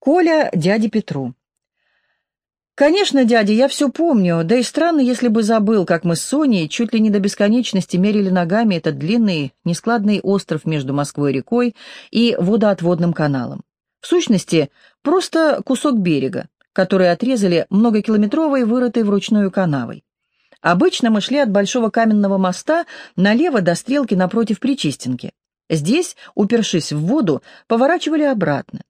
Коля дяде Петру. «Конечно, дядя, я все помню, да и странно, если бы забыл, как мы с Соней чуть ли не до бесконечности мерили ногами этот длинный, нескладный остров между Москвой-рекой и водоотводным каналом. В сущности, просто кусок берега, который отрезали многокилометровой, вырытой вручную канавой. Обычно мы шли от Большого каменного моста налево до стрелки напротив Причистенки. Здесь, упершись в воду, поворачивали обратно.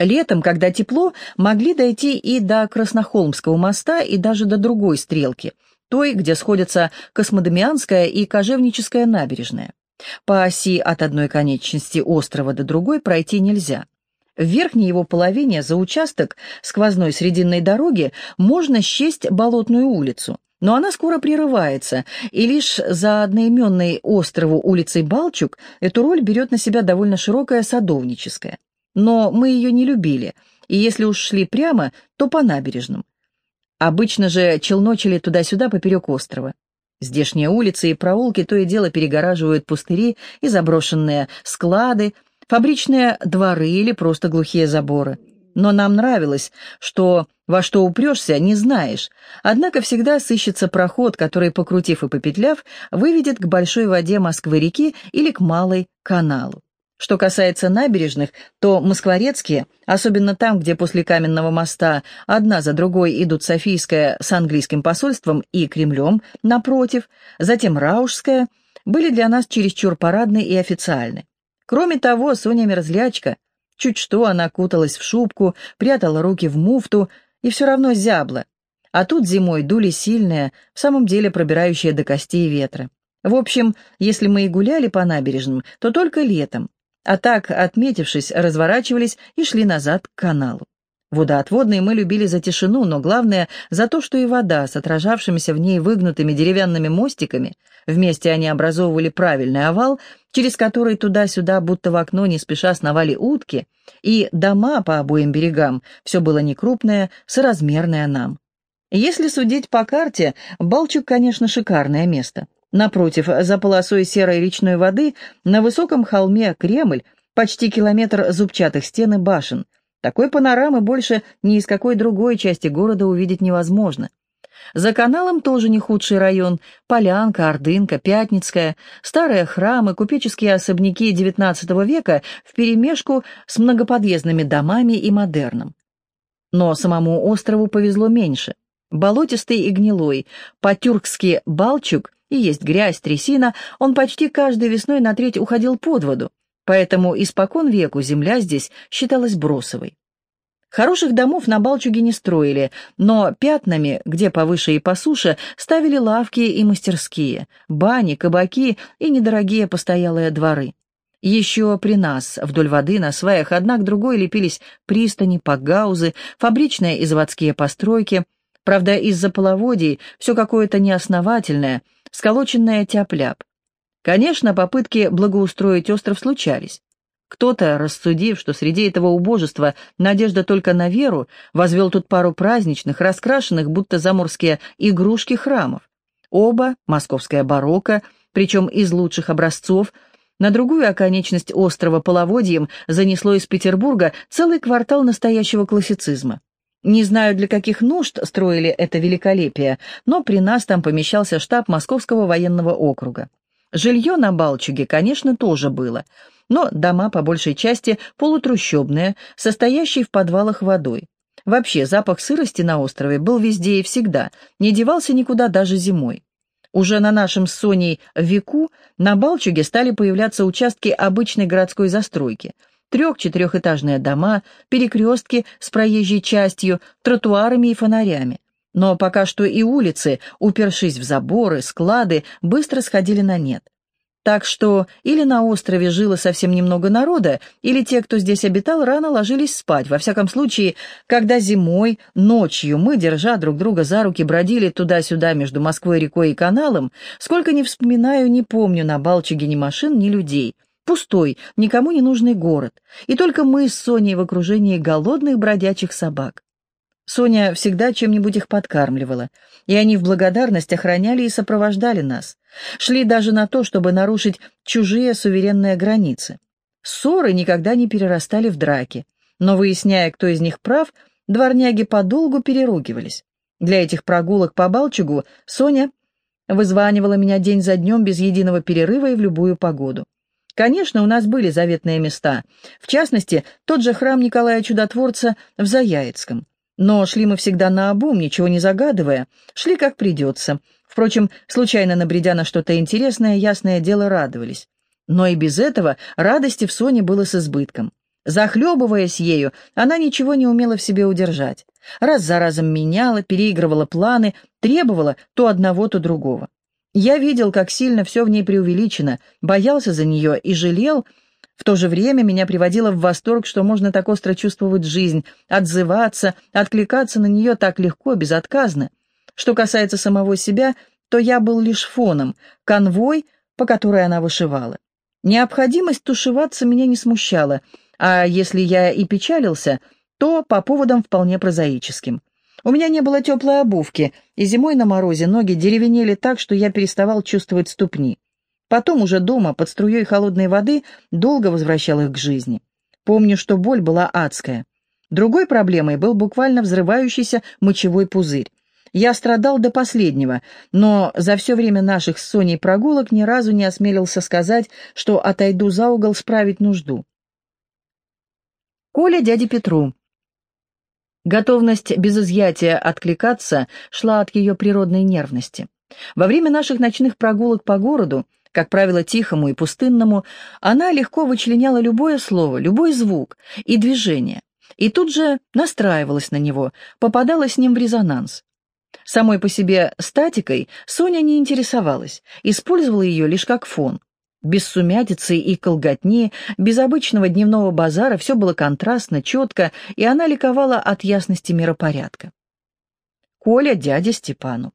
Летом, когда тепло, могли дойти и до Краснохолмского моста, и даже до другой стрелки, той, где сходятся Космодемианская и Кожевническая набережная. По оси от одной конечности острова до другой пройти нельзя. В верхней его половине за участок сквозной срединной дороги можно счесть Болотную улицу, но она скоро прерывается, и лишь за одноименной острову улицей Балчук эту роль берет на себя довольно широкая садовническая но мы ее не любили, и если уж шли прямо, то по набережным. Обычно же челночили туда-сюда поперек острова. Здешние улицы и проулки то и дело перегораживают пустыри и заброшенные склады, фабричные дворы или просто глухие заборы. Но нам нравилось, что во что упрешься, не знаешь, однако всегда сыщется проход, который, покрутив и попетляв, выведет к большой воде Москвы-реки или к малой каналу. Что касается набережных, то москворецкие, особенно там, где после Каменного моста одна за другой идут Софийская с английским посольством и Кремлем, напротив, затем Раушская, были для нас чересчур парадны и официальны. Кроме того, Соня мерзлячка, чуть что она куталась в шубку, прятала руки в муфту и все равно зябла. А тут зимой дули сильные, в самом деле пробирающие до костей ветра. В общем, если мы и гуляли по набережным, то только летом, а так, отметившись, разворачивались и шли назад к каналу. Водоотводные мы любили за тишину, но главное за то, что и вода с отражавшимися в ней выгнутыми деревянными мостиками, вместе они образовывали правильный овал, через который туда-сюда, будто в окно не спеша сновали утки, и дома по обоим берегам, все было некрупное, соразмерное нам. Если судить по карте, Балчук, конечно, шикарное место. Напротив, за полосой серой речной воды, на высоком холме Кремль, почти километр зубчатых стен и башен. Такой панорамы больше ни из какой другой части города увидеть невозможно. За каналом тоже не худший район. Полянка, Ордынка, Пятницкая, старые храмы, купеческие особняки XIX века вперемешку с многоподъездными домами и модерном. Но самому острову повезло меньше. Болотистый и гнилой, по-тюркски Балчук и есть грязь, трясина, он почти каждой весной на треть уходил под воду, поэтому испокон веку земля здесь считалась бросовой. Хороших домов на Балчуге не строили, но пятнами, где повыше и по суше, ставили лавки и мастерские, бани, кабаки и недорогие постоялые дворы. Еще при нас вдоль воды на сваях одна к другой лепились пристани, пакгаузы, фабричные и заводские постройки. Правда, из-за половодий все какое-то неосновательное – сколоченная тяп-ляп. Конечно, попытки благоустроить остров случались. Кто-то, рассудив, что среди этого убожества надежда только на веру, возвел тут пару праздничных, раскрашенных, будто заморские игрушки храмов. Оба, московская барокко, причем из лучших образцов, на другую оконечность острова половодьем занесло из Петербурга целый квартал настоящего классицизма. Не знаю, для каких нужд строили это великолепие, но при нас там помещался штаб Московского военного округа. Жилье на Балчуге, конечно, тоже было, но дома по большей части полутрущобные, состоящие в подвалах водой. Вообще, запах сырости на острове был везде и всегда, не девался никуда даже зимой. Уже на нашем с Соней веку на Балчуге стали появляться участки обычной городской застройки – трех-четырехэтажные дома, перекрестки с проезжей частью, тротуарами и фонарями. Но пока что и улицы, упершись в заборы, склады, быстро сходили на нет. Так что или на острове жило совсем немного народа, или те, кто здесь обитал, рано ложились спать. Во всяком случае, когда зимой, ночью мы, держа друг друга за руки, бродили туда-сюда между Москвой, рекой и каналом, сколько не вспоминаю, не помню на Балчуге ни машин, ни людей — Пустой, никому не нужный город, и только мы с Соней в окружении голодных бродячих собак. Соня всегда чем-нибудь их подкармливала, и они в благодарность охраняли и сопровождали нас, шли даже на то, чтобы нарушить чужие суверенные границы. Ссоры никогда не перерастали в драки, но, выясняя, кто из них прав, дворняги подолгу переругивались. Для этих прогулок по Балчугу Соня вызванивала меня день за днем без единого перерыва и в любую погоду. Конечно, у нас были заветные места, в частности, тот же храм Николая Чудотворца в Заяицком. Но шли мы всегда наобум, ничего не загадывая, шли как придется. Впрочем, случайно набредя на что-то интересное, ясное дело, радовались. Но и без этого радости в Соне было с избытком. Захлебываясь ею, она ничего не умела в себе удержать. Раз за разом меняла, переигрывала планы, требовала то одного, то другого. Я видел, как сильно все в ней преувеличено, боялся за нее и жалел, в то же время меня приводило в восторг, что можно так остро чувствовать жизнь, отзываться, откликаться на нее так легко, безотказно. Что касается самого себя, то я был лишь фоном, конвой, по которой она вышивала. Необходимость тушеваться меня не смущала, а если я и печалился, то по поводам вполне прозаическим. У меня не было теплой обувки, и зимой на морозе ноги деревенели так, что я переставал чувствовать ступни. Потом уже дома, под струей холодной воды, долго возвращал их к жизни. Помню, что боль была адская. Другой проблемой был буквально взрывающийся мочевой пузырь. Я страдал до последнего, но за все время наших с Соней прогулок ни разу не осмелился сказать, что отойду за угол справить нужду. Коля дяде Петру. Готовность без изъятия откликаться шла от ее природной нервности. Во время наших ночных прогулок по городу как правило, тихому и пустынному, она легко вычленяла любое слово, любой звук и движение, и тут же настраивалась на него, попадала с ним в резонанс. Самой по себе статикой Соня не интересовалась, использовала ее лишь как фон. Без сумятицы и колготни, без обычного дневного базара все было контрастно, четко, и она ликовала от ясности миропорядка. Коля дядя Степану.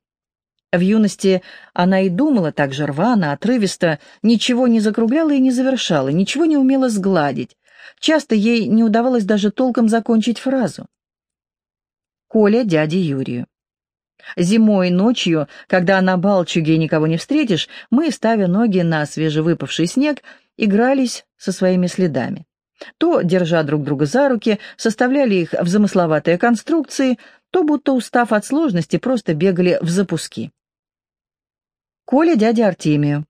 В юности она и думала так же рвано, отрывисто, ничего не закругляла и не завершала, ничего не умела сгладить. Часто ей не удавалось даже толком закончить фразу. Коля дяде Юрию. Зимой ночью, когда на Балчуге никого не встретишь, мы, ставя ноги на свежевыпавший снег, игрались со своими следами. То, держа друг друга за руки, составляли их в замысловатые конструкции, то, будто устав от сложности, просто бегали в запуски. Коля дядя Артемию.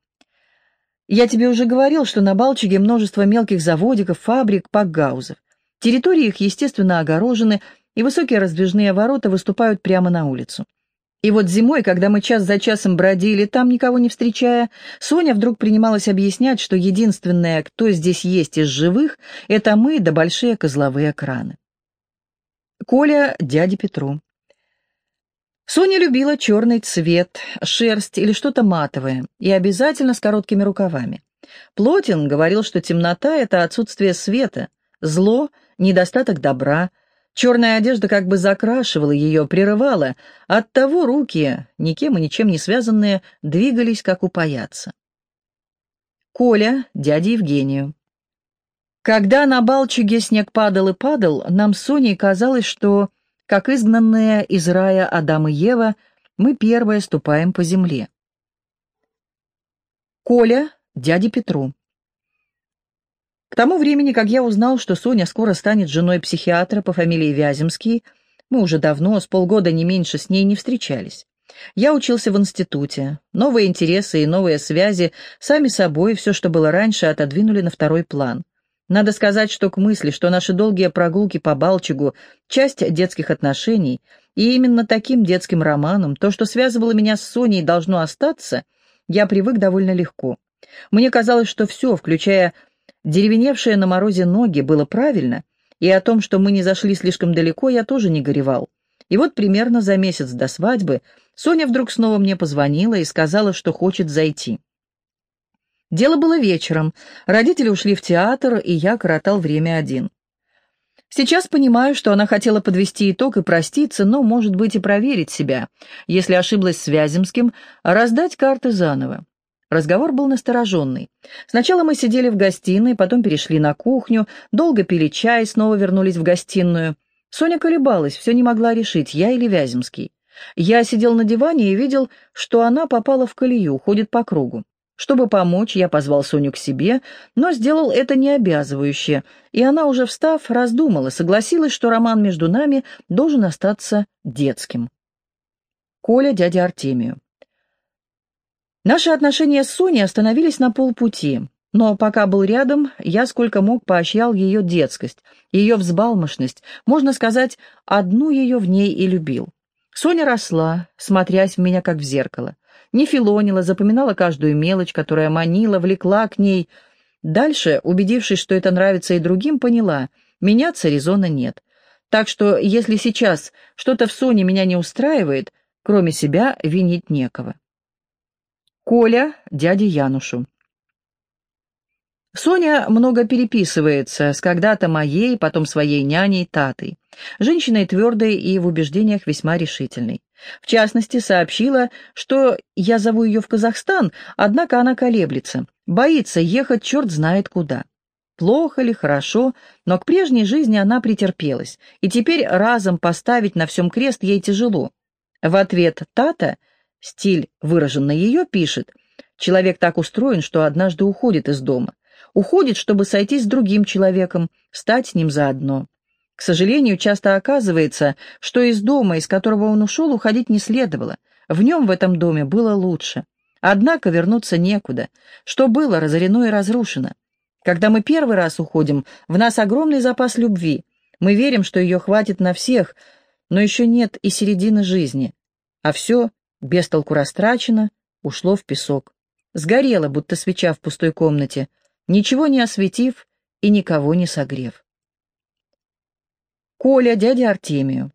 Я тебе уже говорил, что на Балчуге множество мелких заводиков, фабрик, пакгаузов. Территории их, естественно, огорожены, и высокие раздвижные ворота выступают прямо на улицу. И вот зимой, когда мы час за часом бродили, там никого не встречая, Соня вдруг принималась объяснять, что единственное, кто здесь есть из живых, это мы да большие козловые краны. Коля дяде Петру. Соня любила черный цвет, шерсть или что-то матовое, и обязательно с короткими рукавами. Плотин говорил, что темнота — это отсутствие света, зло — недостаток добра, черная одежда как бы закрашивала ее, прерывала, оттого руки, никем и ничем не связанные, двигались, как упаяться. Коля, дядя Евгению. Когда на Балчуге снег падал и падал, нам с Соней казалось, что как изгнанные из рая Адам и Ева, мы первые ступаем по земле. Коля, дяде Петру. К тому времени, как я узнал, что Соня скоро станет женой психиатра по фамилии Вяземский, мы уже давно, с полгода не меньше, с ней не встречались. Я учился в институте. Новые интересы и новые связи сами собой все, что было раньше, отодвинули на второй план. Надо сказать, что к мысли, что наши долгие прогулки по Балчугу — часть детских отношений, и именно таким детским романом, то, что связывало меня с Соней, должно остаться, я привык довольно легко. Мне казалось, что все, включая деревеневшие на морозе ноги, было правильно, и о том, что мы не зашли слишком далеко, я тоже не горевал. И вот примерно за месяц до свадьбы Соня вдруг снова мне позвонила и сказала, что хочет зайти. Дело было вечером. Родители ушли в театр, и я коротал время один. Сейчас понимаю, что она хотела подвести итог и проститься, но, может быть, и проверить себя. Если ошиблась с Вяземским, раздать карты заново. Разговор был настороженный. Сначала мы сидели в гостиной, потом перешли на кухню, долго пили чай, снова вернулись в гостиную. Соня колебалась, все не могла решить, я или Вяземский. Я сидел на диване и видел, что она попала в колею, ходит по кругу. Чтобы помочь, я позвал Соню к себе, но сделал это не обязывающе, и она, уже встав, раздумала, согласилась, что роман между нами должен остаться детским. Коля дядя Артемию. Наши отношения с Соней остановились на полпути, но пока был рядом, я сколько мог поощрял ее детскость, ее взбалмошность, можно сказать, одну ее в ней и любил. Соня росла, смотрясь в меня как в зеркало не филонила, запоминала каждую мелочь, которая манила, влекла к ней. Дальше, убедившись, что это нравится и другим, поняла, меняться резона нет. Так что, если сейчас что-то в Соне меня не устраивает, кроме себя винить некого. Коля дяде Янушу. Соня много переписывается с когда-то моей, потом своей няней Татой. Женщиной твердой и в убеждениях весьма решительной. В частности, сообщила, что я зову ее в Казахстан, однако она колеблется, боится ехать черт знает куда. Плохо ли, хорошо, но к прежней жизни она претерпелась, и теперь разом поставить на всем крест ей тяжело. В ответ Тата, стиль выражен на ее, пишет, «Человек так устроен, что однажды уходит из дома. Уходит, чтобы сойтись с другим человеком, стать с ним заодно. К сожалению, часто оказывается, что из дома, из которого он ушел, уходить не следовало. В нем в этом доме было лучше. Однако вернуться некуда. Что было, разорено и разрушено. Когда мы первый раз уходим, в нас огромный запас любви. Мы верим, что ее хватит на всех, но еще нет и середины жизни. А все, без толку растрачено, ушло в песок. Сгорело, будто свеча в пустой комнате — ничего не осветив и никого не согрев. Коля, дядя Артемию.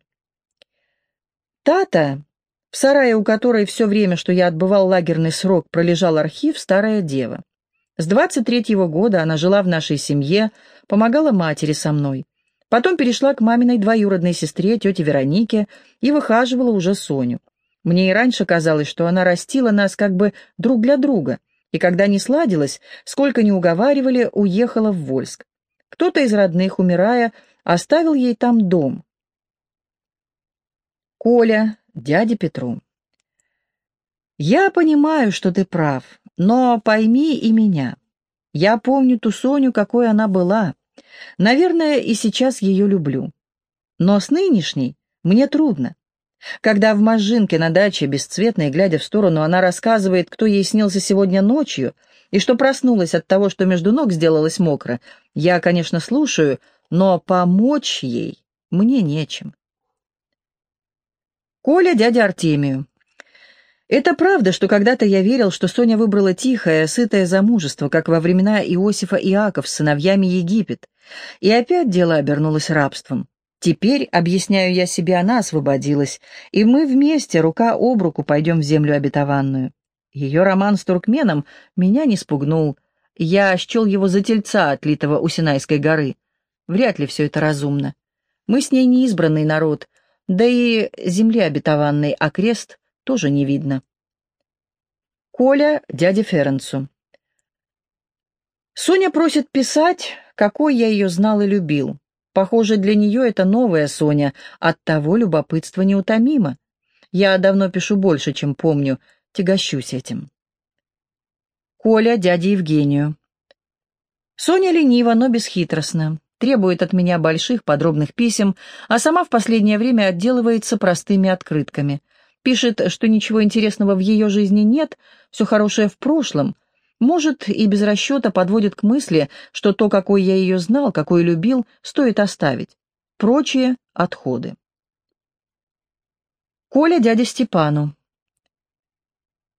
Тата, в сарае у которой все время, что я отбывал лагерный срок, пролежал архив «Старая дева». С 23-го года она жила в нашей семье, помогала матери со мной. Потом перешла к маминой двоюродной сестре, тете Веронике, и выхаживала уже Соню. Мне и раньше казалось, что она растила нас как бы друг для друга — и когда не сладилось, сколько ни уговаривали, уехала в Вольск. Кто-то из родных, умирая, оставил ей там дом. Коля, дяде Петру. «Я понимаю, что ты прав, но пойми и меня. Я помню ту Соню, какой она была. Наверное, и сейчас ее люблю. Но с нынешней мне трудно. Когда в Можинке на даче, бесцветной, глядя в сторону, она рассказывает, кто ей снился сегодня ночью, и что проснулась от того, что между ног сделалось мокро, я, конечно, слушаю, но помочь ей мне нечем. Коля дядя Артемию. Это правда, что когда-то я верил, что Соня выбрала тихое, сытое замужество, как во времена Иосифа и Иаков с сыновьями Египет. И опять дело обернулось рабством. Теперь, объясняю я себе, она освободилась, и мы вместе, рука об руку, пойдем в землю обетованную. Ее роман с туркменом меня не спугнул. Я счел его за тельца, отлитого у Синайской горы. Вряд ли все это разумно. Мы с ней не избранный народ, да и земли обетованной, а крест тоже не видно. Коля дяде Ференцу. Соня просит писать, какой я ее знал и любил. Похоже, для нее это новая Соня, оттого любопытство неутомимо. Я давно пишу больше, чем помню, тягощусь этим. Коля дяде Евгению. Соня ленива, но бесхитростна, требует от меня больших подробных писем, а сама в последнее время отделывается простыми открытками. Пишет, что ничего интересного в ее жизни нет, все хорошее в прошлом, может, и без расчета подводит к мысли, что то, какой я ее знал, какой любил, стоит оставить. Прочие — отходы. Коля дядя Степану.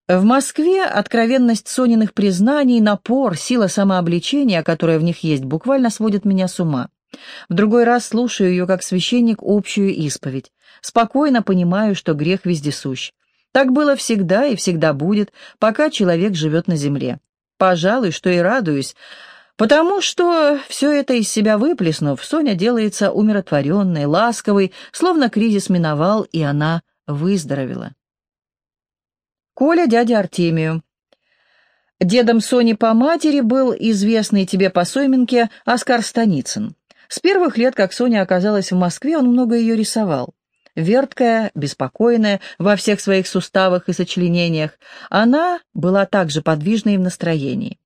В Москве откровенность Сониных признаний, напор, сила самообличения, которая в них есть, буквально сводит меня с ума. В другой раз слушаю ее как священник общую исповедь. Спокойно понимаю, что грех вездесущ. Так было всегда и всегда будет, пока человек живет на земле. Пожалуй, что и радуюсь, потому что, все это из себя выплеснув, Соня делается умиротворенной, ласковой, словно кризис миновал, и она выздоровела. Коля дядя Артемию. Дедом Сони по матери был известный тебе по Сойминке Оскар Станицын. С первых лет, как Соня оказалась в Москве, он много ее рисовал. Верткая, беспокойная во всех своих суставах и сочленениях, она была также подвижной в настроении.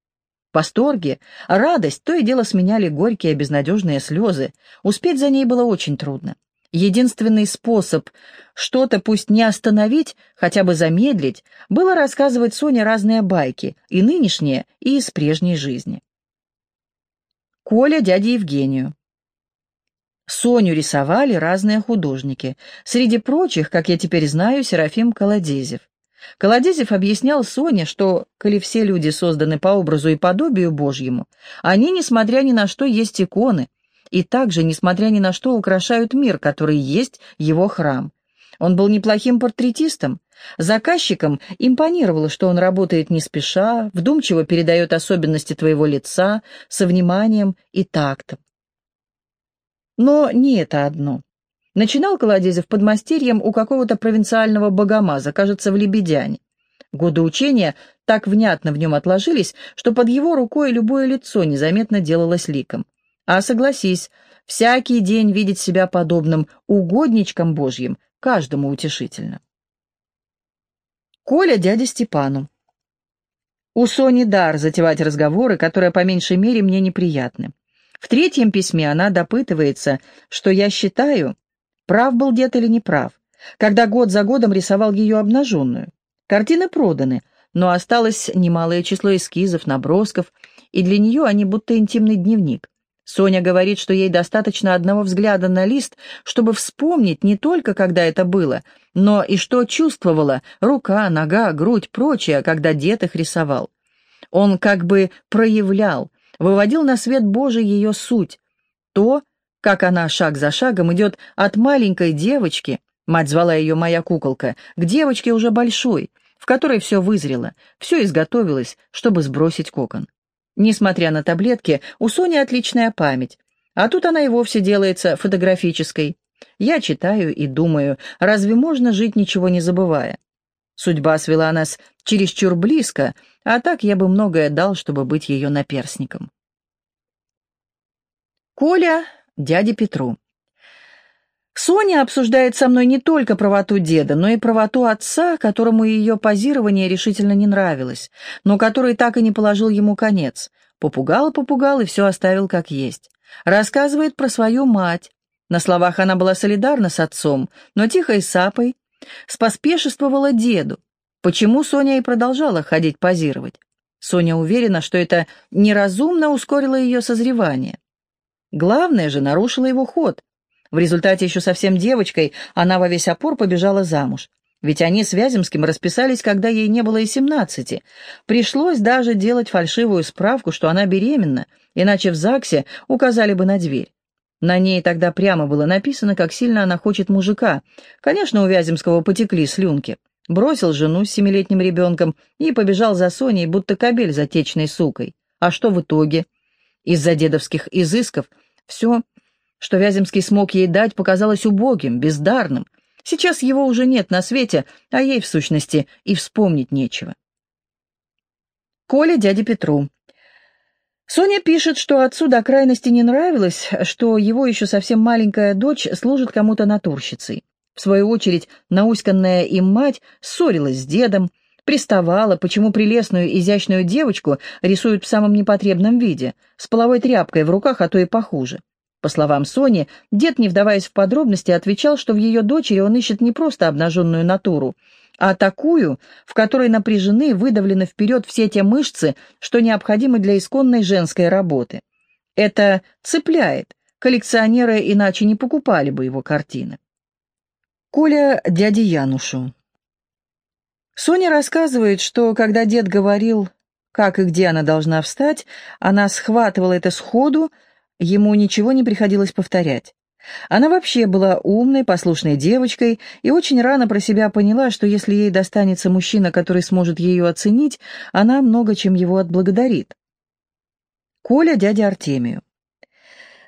Восторги, радость то и дело сменяли горькие безнадежные слезы. Успеть за ней было очень трудно. Единственный способ что-то пусть не остановить, хотя бы замедлить, было рассказывать Соне разные байки, и нынешние, и из прежней жизни. Коля дяде Евгению. Соню рисовали разные художники. Среди прочих, как я теперь знаю, Серафим Колодезев. Колодезев объяснял Соне, что, коли все люди созданы по образу и подобию Божьему, они, несмотря ни на что, есть иконы, и также, несмотря ни на что, украшают мир, который есть его храм. Он был неплохим портретистом. Заказчикам импонировало, что он работает не спеша, вдумчиво передает особенности твоего лица, со вниманием и тактом. Но не это одно. Начинал Колодезев подмастерьем у какого-то провинциального богомаза, кажется, в Лебедяне. Годы учения так внятно в нем отложились, что под его рукой любое лицо незаметно делалось ликом. А согласись, всякий день видеть себя подобным угодничком Божьим каждому утешительно. Коля дяде Степану. У Сони дар затевать разговоры, которые по меньшей мере мне неприятны. В третьем письме она допытывается, что я считаю, прав был дед или не прав, когда год за годом рисовал ее обнаженную. Картины проданы, но осталось немалое число эскизов, набросков, и для нее они будто интимный дневник. Соня говорит, что ей достаточно одного взгляда на лист, чтобы вспомнить не только, когда это было, но и что чувствовала рука, нога, грудь, прочее, когда дед их рисовал. Он как бы проявлял, выводил на свет Божий ее суть, то, как она шаг за шагом идет от маленькой девочки, мать звала ее моя куколка, к девочке уже большой, в которой все вызрело, все изготовилось, чтобы сбросить кокон. Несмотря на таблетки, у Сони отличная память, а тут она и вовсе делается фотографической. Я читаю и думаю, разве можно жить, ничего не забывая? Судьба свела нас чересчур близко, а так я бы многое дал, чтобы быть ее наперсником. Коля дяде Петру. Соня обсуждает со мной не только правоту деда, но и правоту отца, которому ее позирование решительно не нравилось, но который так и не положил ему конец. Попугал-попугал и все оставил как есть. Рассказывает про свою мать. На словах она была солидарна с отцом, но тихой сапой споспешествовала деду. Почему Соня и продолжала ходить позировать? Соня уверена, что это неразумно ускорило ее созревание. Главное же, нарушило его ход. В результате еще совсем девочкой она во весь опор побежала замуж. Ведь они с Вяземским расписались, когда ей не было и семнадцати. Пришлось даже делать фальшивую справку, что она беременна, иначе в ЗАГСе указали бы на дверь. На ней тогда прямо было написано, как сильно она хочет мужика. Конечно, у Вяземского потекли слюнки. Бросил жену с семилетним ребенком и побежал за Соней, будто кобель за течной сукой. А что в итоге? Из-за дедовских изысков все, что Вяземский смог ей дать, показалось убогим, бездарным. Сейчас его уже нет на свете, а ей, в сущности, и вспомнить нечего. Коля дяде Петру. Соня пишет, что отцу до крайности не нравилось, что его еще совсем маленькая дочь служит кому-то натурщицей. В свою очередь, науськанная им мать ссорилась с дедом, приставала, почему прелестную изящную девочку рисуют в самом непотребном виде, с половой тряпкой в руках, а то и похуже. По словам Сони, дед, не вдаваясь в подробности, отвечал, что в ее дочери он ищет не просто обнаженную натуру, а такую, в которой напряжены, выдавлены вперед все те мышцы, что необходимы для исконной женской работы. Это цепляет, коллекционеры иначе не покупали бы его картины. Коля дяде Янушу. Соня рассказывает, что когда дед говорил, как и где она должна встать, она схватывала это сходу, ему ничего не приходилось повторять. Она вообще была умной, послушной девочкой и очень рано про себя поняла, что если ей достанется мужчина, который сможет ее оценить, она много чем его отблагодарит. Коля дядя Артемию.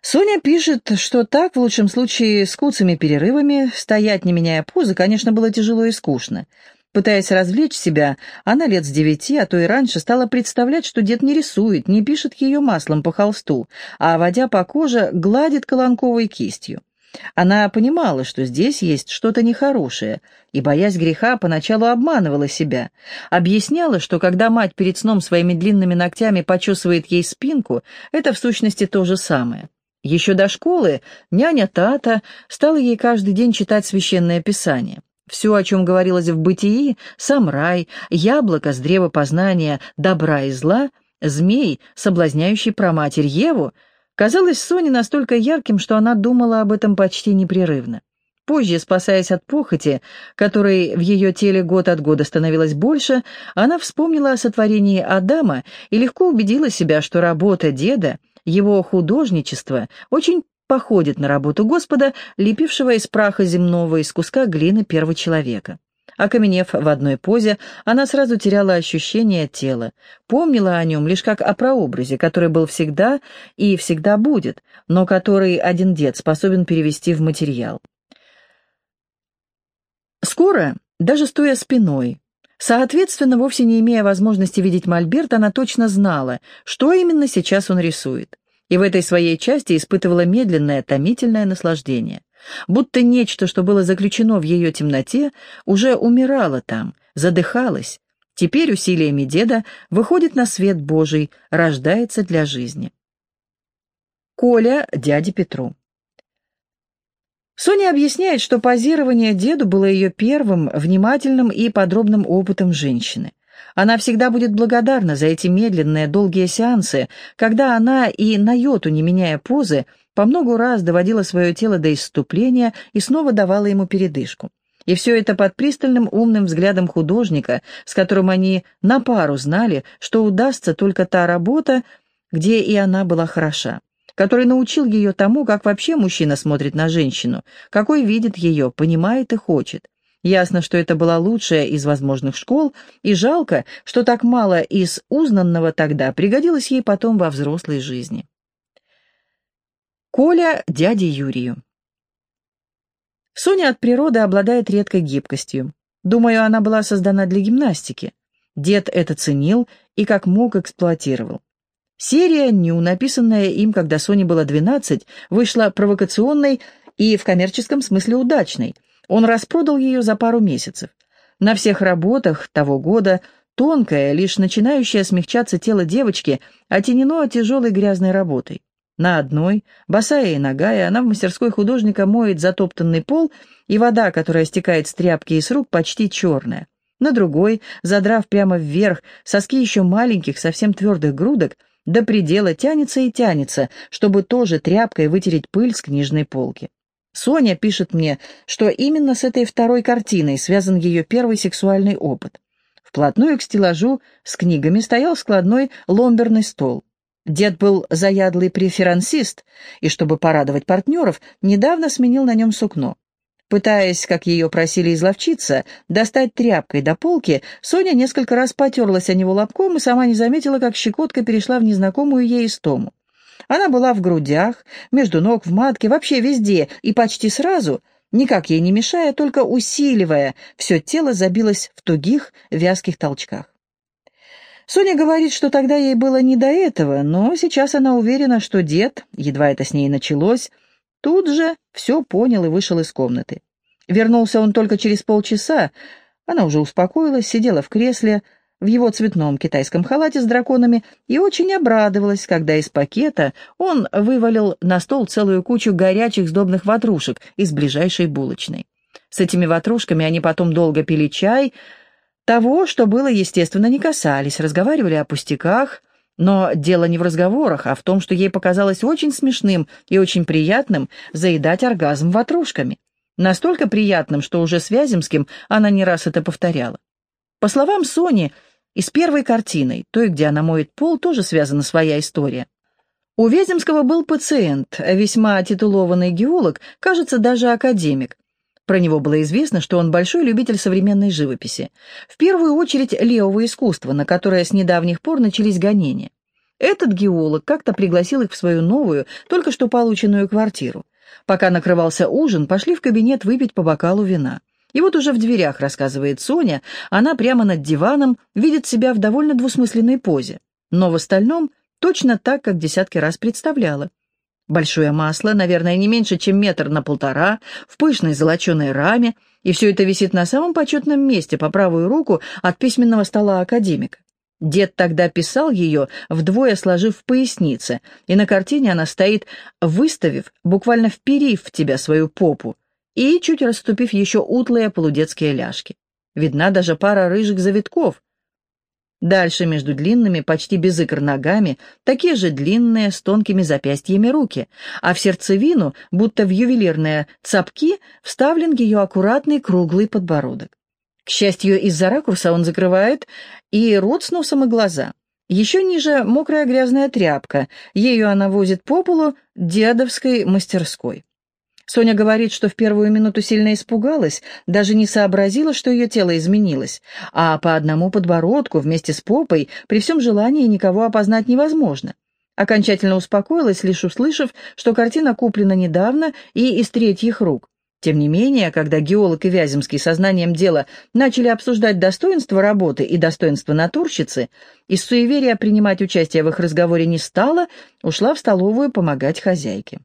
Соня пишет, что так, в лучшем случае, с куцами перерывами, стоять, не меняя позы, конечно, было тяжело и скучно. Пытаясь развлечь себя, она лет с девяти, а то и раньше, стала представлять, что дед не рисует, не пишет ее маслом по холсту, а, водя по коже, гладит колонковой кистью. Она понимала, что здесь есть что-то нехорошее, и, боясь греха, поначалу обманывала себя. Объясняла, что когда мать перед сном своими длинными ногтями почесывает ей спинку, это в сущности то же самое. Еще до школы няня Тата стала ей каждый день читать священное писание. Все, о чем говорилось в бытии, сам рай, яблоко с древа познания добра и зла, змей, соблазняющий проматерь Еву, казалось Соне настолько ярким, что она думала об этом почти непрерывно. Позже, спасаясь от похоти, которой в ее теле год от года становилось больше, она вспомнила о сотворении Адама и легко убедила себя, что работа деда, его художничество, очень походит на работу Господа, лепившего из праха земного, из куска глины первого человека. Окаменев в одной позе, она сразу теряла ощущение тела, помнила о нем лишь как о прообразе, который был всегда и всегда будет, но который один дед способен перевести в материал. Скоро, даже стоя спиной, соответственно, вовсе не имея возможности видеть Мольберт, она точно знала, что именно сейчас он рисует и в этой своей части испытывала медленное, томительное наслаждение. Будто нечто, что было заключено в ее темноте, уже умирало там, задыхалось. Теперь усилиями деда выходит на свет Божий, рождается для жизни. Коля дяде Петру. Соня объясняет, что позирование деду было ее первым внимательным и подробным опытом женщины. Она всегда будет благодарна за эти медленные, долгие сеансы, когда она и на йоту, не меняя позы, по многу раз доводила свое тело до исступления и снова давала ему передышку. И все это под пристальным умным взглядом художника, с которым они на пару знали, что удастся только та работа, где и она была хороша, который научил ее тому, как вообще мужчина смотрит на женщину, какой видит ее, понимает и хочет. Ясно, что это была лучшая из возможных школ, и жалко, что так мало из узнанного тогда пригодилось ей потом во взрослой жизни. Коля дяде Юрию Соня от природы обладает редкой гибкостью. Думаю, она была создана для гимнастики. Дед это ценил и как мог эксплуатировал. Серия «Ню», написанная им, когда Соне было 12, вышла провокационной и в коммерческом смысле удачной – он распродал ее за пару месяцев. На всех работах того года тонкое, лишь начинающее смягчаться тело девочки оттенено тяжелой грязной работой. На одной, босая и ногая, она в мастерской художника моет затоптанный пол, и вода, которая стекает с тряпки и с рук, почти черная. На другой, задрав прямо вверх, соски еще маленьких, совсем твердых грудок, до предела тянется и тянется, чтобы тоже тряпкой вытереть пыль с книжной полки. Соня пишет мне, что именно с этой второй картиной связан ее первый сексуальный опыт. Вплотную к стеллажу с книгами стоял складной ломберный стол. Дед был заядлый преферансист, и, чтобы порадовать партнеров, недавно сменил на нем сукно. Пытаясь, как ее просили изловчиться, достать тряпкой до полки, Соня несколько раз потерлась о него лобком и сама не заметила, как щекотка перешла в незнакомую ей истому. Она была в грудях, между ног, в матке, вообще везде, и почти сразу, никак ей не мешая, только усиливая, все тело забилось в тугих, вязких толчках. Соня говорит, что тогда ей было не до этого, но сейчас она уверена, что дед, едва это с ней началось, тут же все понял и вышел из комнаты. Вернулся он только через полчаса, она уже успокоилась, сидела в кресле, в его цветном китайском халате с драконами и очень обрадовалась, когда из пакета он вывалил на стол целую кучу горячих сдобных ватрушек из ближайшей булочной. С этими ватрушками они потом долго пили чай. Того, что было, естественно, не касались, разговаривали о пустяках, но дело не в разговорах, а в том, что ей показалось очень смешным и очень приятным заедать оргазм ватрушками. Настолько приятным, что уже с Вяземским она не раз это повторяла. По словам Сони, и с первой картиной, той, где она моет пол, тоже связана своя история. У Вяземского был пациент, весьма титулованный геолог, кажется, даже академик. Про него было известно, что он большой любитель современной живописи. В первую очередь левого искусства, на которое с недавних пор начались гонения. Этот геолог как-то пригласил их в свою новую, только что полученную квартиру. Пока накрывался ужин, пошли в кабинет выпить по бокалу вина. И вот уже в дверях, рассказывает Соня, она прямо над диваном видит себя в довольно двусмысленной позе, но в остальном точно так, как десятки раз представляла. Большое масло, наверное, не меньше, чем метр на полтора, в пышной золоченой раме, и все это висит на самом почетном месте по правую руку от письменного стола академика. Дед тогда писал ее, вдвое сложив в пояснице, и на картине она стоит, выставив, буквально вперив в тебя свою попу, и чуть расступив еще утлые полудетские ляжки. Видна даже пара рыжих завитков, Дальше между длинными, почти без икр ногами, такие же длинные, с тонкими запястьями руки, а в сердцевину, будто в ювелирные цапки, вставлен ее аккуратный круглый подбородок. К счастью, из-за ракурса он закрывает и рот с носом и глаза. Еще ниже мокрая грязная тряпка, ею она возит по полу дедовской мастерской. Соня говорит, что в первую минуту сильно испугалась, даже не сообразила, что ее тело изменилось, а по одному подбородку вместе с попой при всем желании никого опознать невозможно. Окончательно успокоилась, лишь услышав, что картина куплена недавно и из третьих рук. Тем не менее, когда геолог и Вяземский сознанием дела начали обсуждать достоинство работы и достоинство натурщицы, из суеверия принимать участие в их разговоре не стала, ушла в столовую помогать хозяйке.